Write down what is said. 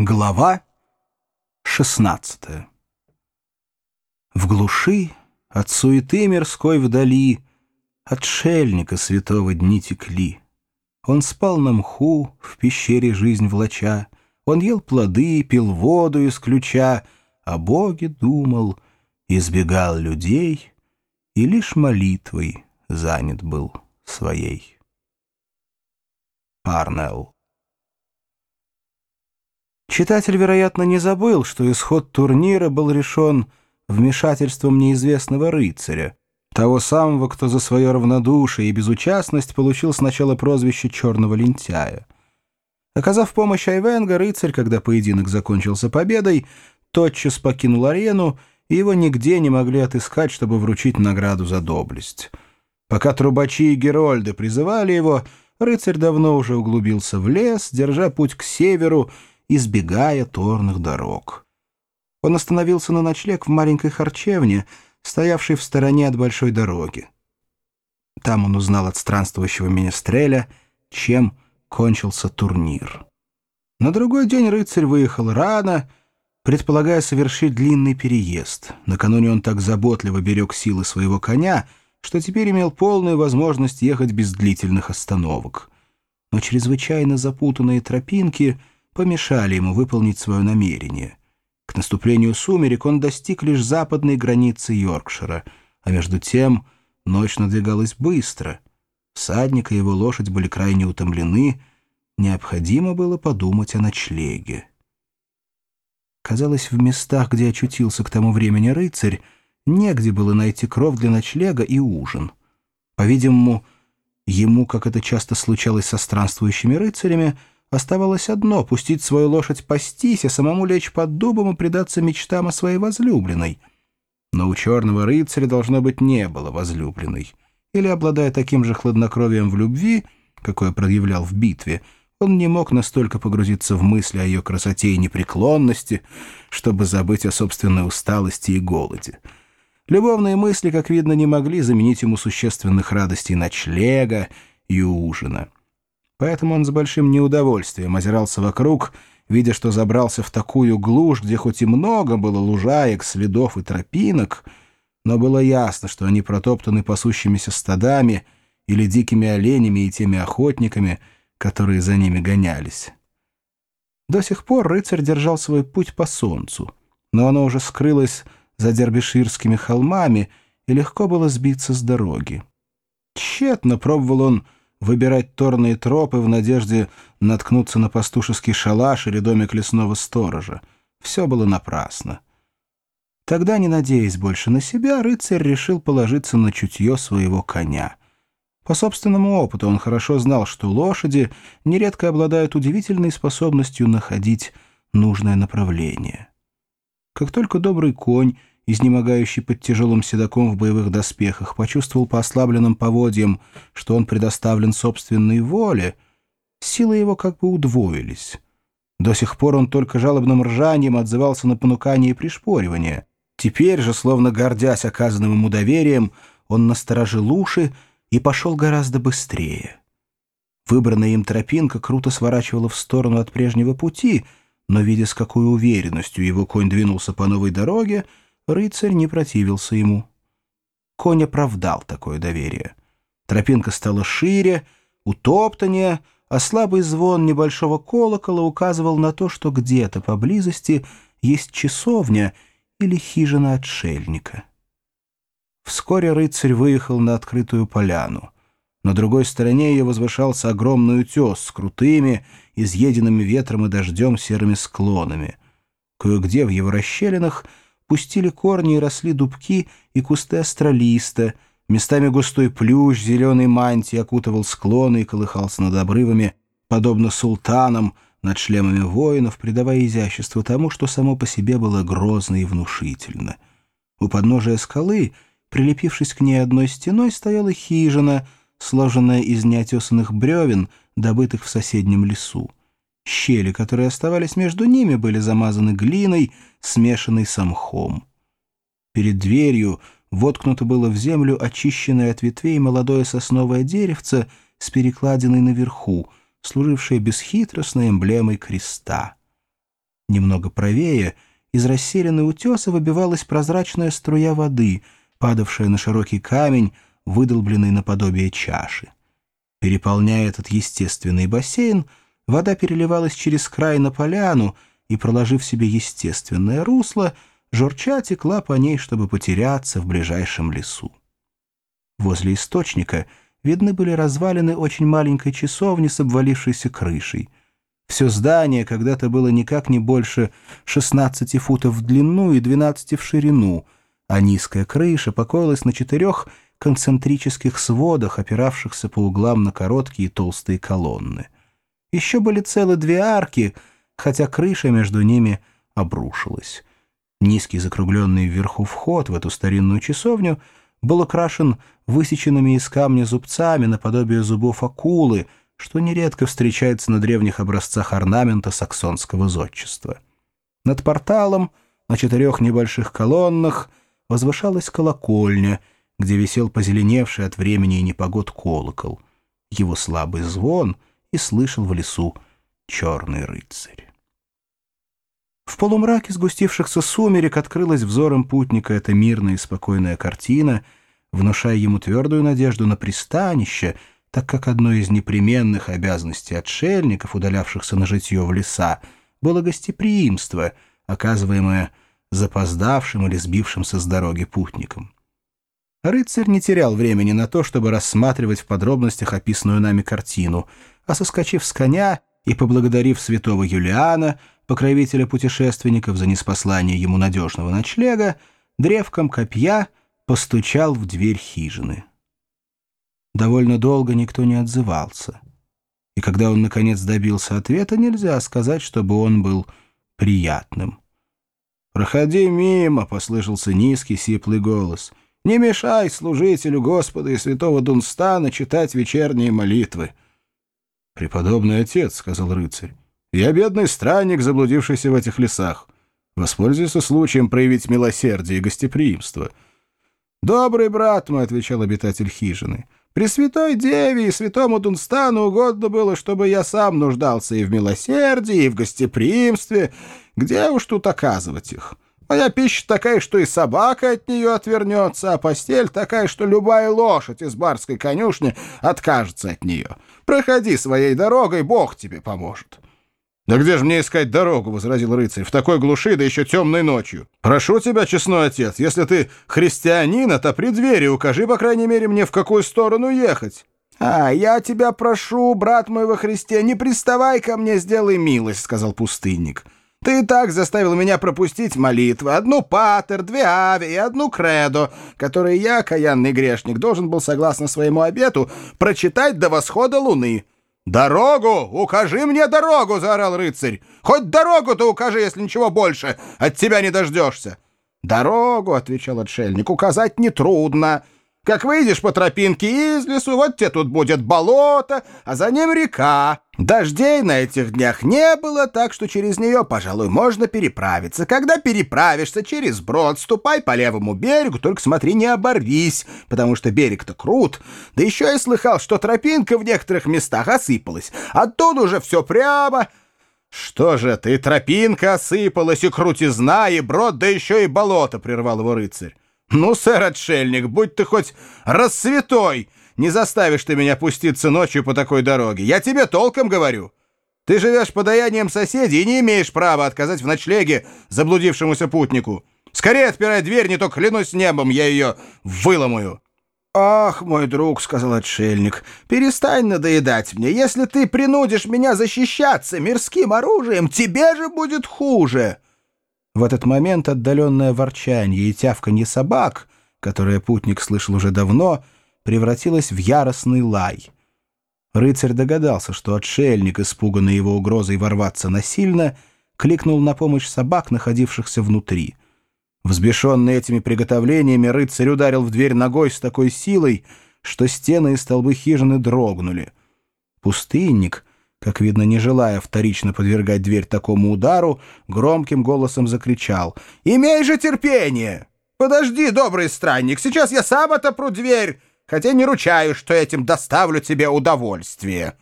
Глава 16 В глуши, от суеты мирской вдали, Отшельника святого дни текли. Он спал на мху, в пещере жизнь влача, Он ел плоды, пил воду из ключа, О Боге думал, избегал людей И лишь молитвой занят был своей. Парнелл Читатель, вероятно, не забыл, что исход турнира был решен вмешательством неизвестного рыцаря, того самого, кто за свое равнодушие и безучастность получил сначала прозвище «черного лентяя». Оказав помощь Айвенга, рыцарь, когда поединок закончился победой, тотчас покинул арену, и его нигде не могли отыскать, чтобы вручить награду за доблесть. Пока трубачи и герольды призывали его, рыцарь давно уже углубился в лес, держа путь к северу, избегая торных дорог. Он остановился на ночлег в маленькой харчевне, стоявшей в стороне от большой дороги. Там он узнал от странствующего министреля, чем кончился турнир. На другой день рыцарь выехал рано, предполагая совершить длинный переезд. Накануне он так заботливо берег силы своего коня, что теперь имел полную возможность ехать без длительных остановок. Но чрезвычайно запутанные тропинки — помешали ему выполнить свое намерение. К наступлению сумерек он достиг лишь западной границы Йоркшира, а между тем ночь надвигалась быстро. Всадник и его лошадь были крайне утомлены, необходимо было подумать о ночлеге. Казалось, в местах, где очутился к тому времени рыцарь, негде было найти кров для ночлега и ужин. По-видимому, ему, как это часто случалось со странствующими рыцарями, Оставалось одно — пустить свою лошадь пастись, а самому лечь под дубом и предаться мечтам о своей возлюбленной. Но у черного рыцаря, должно быть, не было возлюбленной. Или, обладая таким же хладнокровием в любви, какое проявлял в битве, он не мог настолько погрузиться в мысли о ее красоте и непреклонности, чтобы забыть о собственной усталости и голоде. Любовные мысли, как видно, не могли заменить ему существенных радостей ночлега и ужина. Поэтому он с большим неудовольствием озирался вокруг, видя, что забрался в такую глушь, где хоть и много было лужаек, следов и тропинок, но было ясно, что они протоптаны пасущимися стадами или дикими оленями и теми охотниками, которые за ними гонялись. До сих пор рыцарь держал свой путь по солнцу, но оно уже скрылось за дербиширскими холмами, и легко было сбиться с дороги. Тщетно пробовал он выбирать торные тропы в надежде наткнуться на пастушеский шалаш или домик лесного сторожа. Все было напрасно. Тогда, не надеясь больше на себя, рыцарь решил положиться на чутье своего коня. По собственному опыту он хорошо знал, что лошади нередко обладают удивительной способностью находить нужное направление. Как только добрый конь изнемогающий под тяжелым седаком в боевых доспехах, почувствовал по ослабленным поводьям, что он предоставлен собственной воле, силы его как бы удвоились. До сих пор он только жалобным ржанием отзывался на понукание и пришпоривание. Теперь же, словно гордясь оказанным ему доверием, он насторожил уши и пошел гораздо быстрее. Выбранная им тропинка круто сворачивала в сторону от прежнего пути, но, видя, с какой уверенностью его конь двинулся по новой дороге, Рыцарь не противился ему. Конь оправдал такое доверие. Тропинка стала шире, утоптаннее, а слабый звон небольшого колокола указывал на то, что где-то поблизости есть часовня или хижина отшельника. Вскоре рыцарь выехал на открытую поляну. На другой стороне ее возвышался огромный утес с крутыми, изъеденными ветром и дождем серыми склонами. Кое-где в его расщелинах — пустили корни и росли дубки и кусты астролиста, местами густой плющ зеленой мантии окутывал склоны и колыхался над обрывами, подобно султанам над шлемами воинов, придавая изящество тому, что само по себе было грозно и внушительно. У подножия скалы, прилепившись к ней одной стеной, стояла хижина, сложенная из неотесанных бревен, добытых в соседнем лесу. Щели, которые оставались между ними, были замазаны глиной, смешанной с мхом. Перед дверью воткнуто было в землю очищенное от ветвей молодое сосновое деревце с перекладиной наверху, служившее бесхитростной эмблемой креста. Немного правее, из расселенной утеса выбивалась прозрачная струя воды, падавшая на широкий камень, выдолбленный наподобие чаши. Переполняя этот естественный бассейн, вода переливалась через край на поляну и, проложив себе естественное русло, журча текла по ней, чтобы потеряться в ближайшем лесу. Возле источника видны были развалины очень маленькой часовни с обвалившейся крышей. Все здание когда-то было никак не больше 16 футов в длину и 12 в ширину, а низкая крыша покоилась на четырех концентрических сводах, опиравшихся по углам на короткие толстые колонны. Еще были целы две арки, хотя крыша между ними обрушилась. Низкий закругленный вверху вход в эту старинную часовню был украшен высеченными из камня зубцами наподобие зубов акулы, что нередко встречается на древних образцах орнамента саксонского зодчества. Над порталом на четырех небольших колоннах возвышалась колокольня, где висел позеленевший от времени и непогод колокол. Его слабый звон и слышал в лесу черный рыцарь. В полумраке сгустившихся сумерек открылась взором путника эта мирная и спокойная картина, внушая ему твердую надежду на пристанище, так как одной из непременных обязанностей отшельников, удалявшихся на житье в леса, было гостеприимство, оказываемое запоздавшим или сбившимся с дороги путникам. Рыцарь не терял времени на то, чтобы рассматривать в подробностях описанную нами картину, а соскочив с коня и поблагодарив святого Юлиана, покровителя путешественников, за неспослание ему надежного ночлега, древком копья постучал в дверь хижины. Довольно долго никто не отзывался. И когда он, наконец, добился ответа, нельзя сказать, чтобы он был приятным. «Проходи мимо», — послышался низкий сиплый голос. «Не мешай служителю Господа и святого Дунстана читать вечерние молитвы». «Преподобный отец», — сказал рыцарь, я бедный странник, заблудившийся в этих лесах. Воспользуйся случаем проявить милосердие и гостеприимство». «Добрый брат мой», — отвечал обитатель хижины, — «Пресвятой Деве и святому Дунстану угодно было, чтобы я сам нуждался и в милосердии, и в гостеприимстве. Где уж тут оказывать их? Моя пища такая, что и собака от нее отвернется, а постель такая, что любая лошадь из барской конюшни откажется от нее. Проходи своей дорогой, Бог тебе поможет». «Да где же мне искать дорогу?» — возразил рыцарь. «В такой глуши, да еще темной ночью. Прошу тебя, честной отец, если ты христианин, отопри двери, укажи, по крайней мере, мне, в какую сторону ехать». «А, я тебя прошу, брат мой во Христе, не приставай ко мне, сделай милость», — сказал пустынник. «Ты и так заставил меня пропустить молитвы, одну патер, две ави и одну кредо, которые я, каянный грешник, должен был, согласно своему обету, прочитать до восхода луны». «Дорогу! Укажи мне дорогу!» — заорал рыцарь. «Хоть дорогу-то укажи, если ничего больше от тебя не дождешься!» «Дорогу!» — отвечал отшельник. «Указать нетрудно. Как выйдешь по тропинке из лесу, вот тебе тут будет болото, а за ним река. Дождей на этих днях не было, так что через нее, пожалуй, можно переправиться. Когда переправишься через брод, ступай по левому берегу, только смотри, не оборвись, потому что берег-то крут. Да еще я слыхал, что тропинка в некоторых местах осыпалась. Оттуда уже все прямо... «Что же ты, тропинка осыпалась, и крутизна, и брод, да еще и болото!» — прервал его рыцарь. «Ну, сэр-отшельник, будь ты хоть рассвятой, не заставишь ты меня пуститься ночью по такой дороге. Я тебе толком говорю. Ты живешь подаянием соседей и не имеешь права отказать в ночлеге заблудившемуся путнику. Скорее отпирай дверь, не то клянусь небом, я ее выломаю». «Ах, мой друг», — сказал отшельник, — «перестань надоедать мне. Если ты принудишь меня защищаться мирским оружием, тебе же будет хуже». В этот момент отдаленное ворчанье и тявканье собак, которое путник слышал уже давно, превратилось в яростный лай. Рыцарь догадался, что отшельник, испуганный его угрозой ворваться насильно, кликнул на помощь собак, находившихся внутри. Взбешенный этими приготовлениями, рыцарь ударил в дверь ногой с такой силой, что стены и столбы хижины дрогнули. Пустынник, как видно, не желая вторично подвергать дверь такому удару, громким голосом закричал «Имей же терпение! Подожди, добрый странник, сейчас я сам отопру дверь, хотя не ручаюсь, что этим доставлю тебе удовольствие».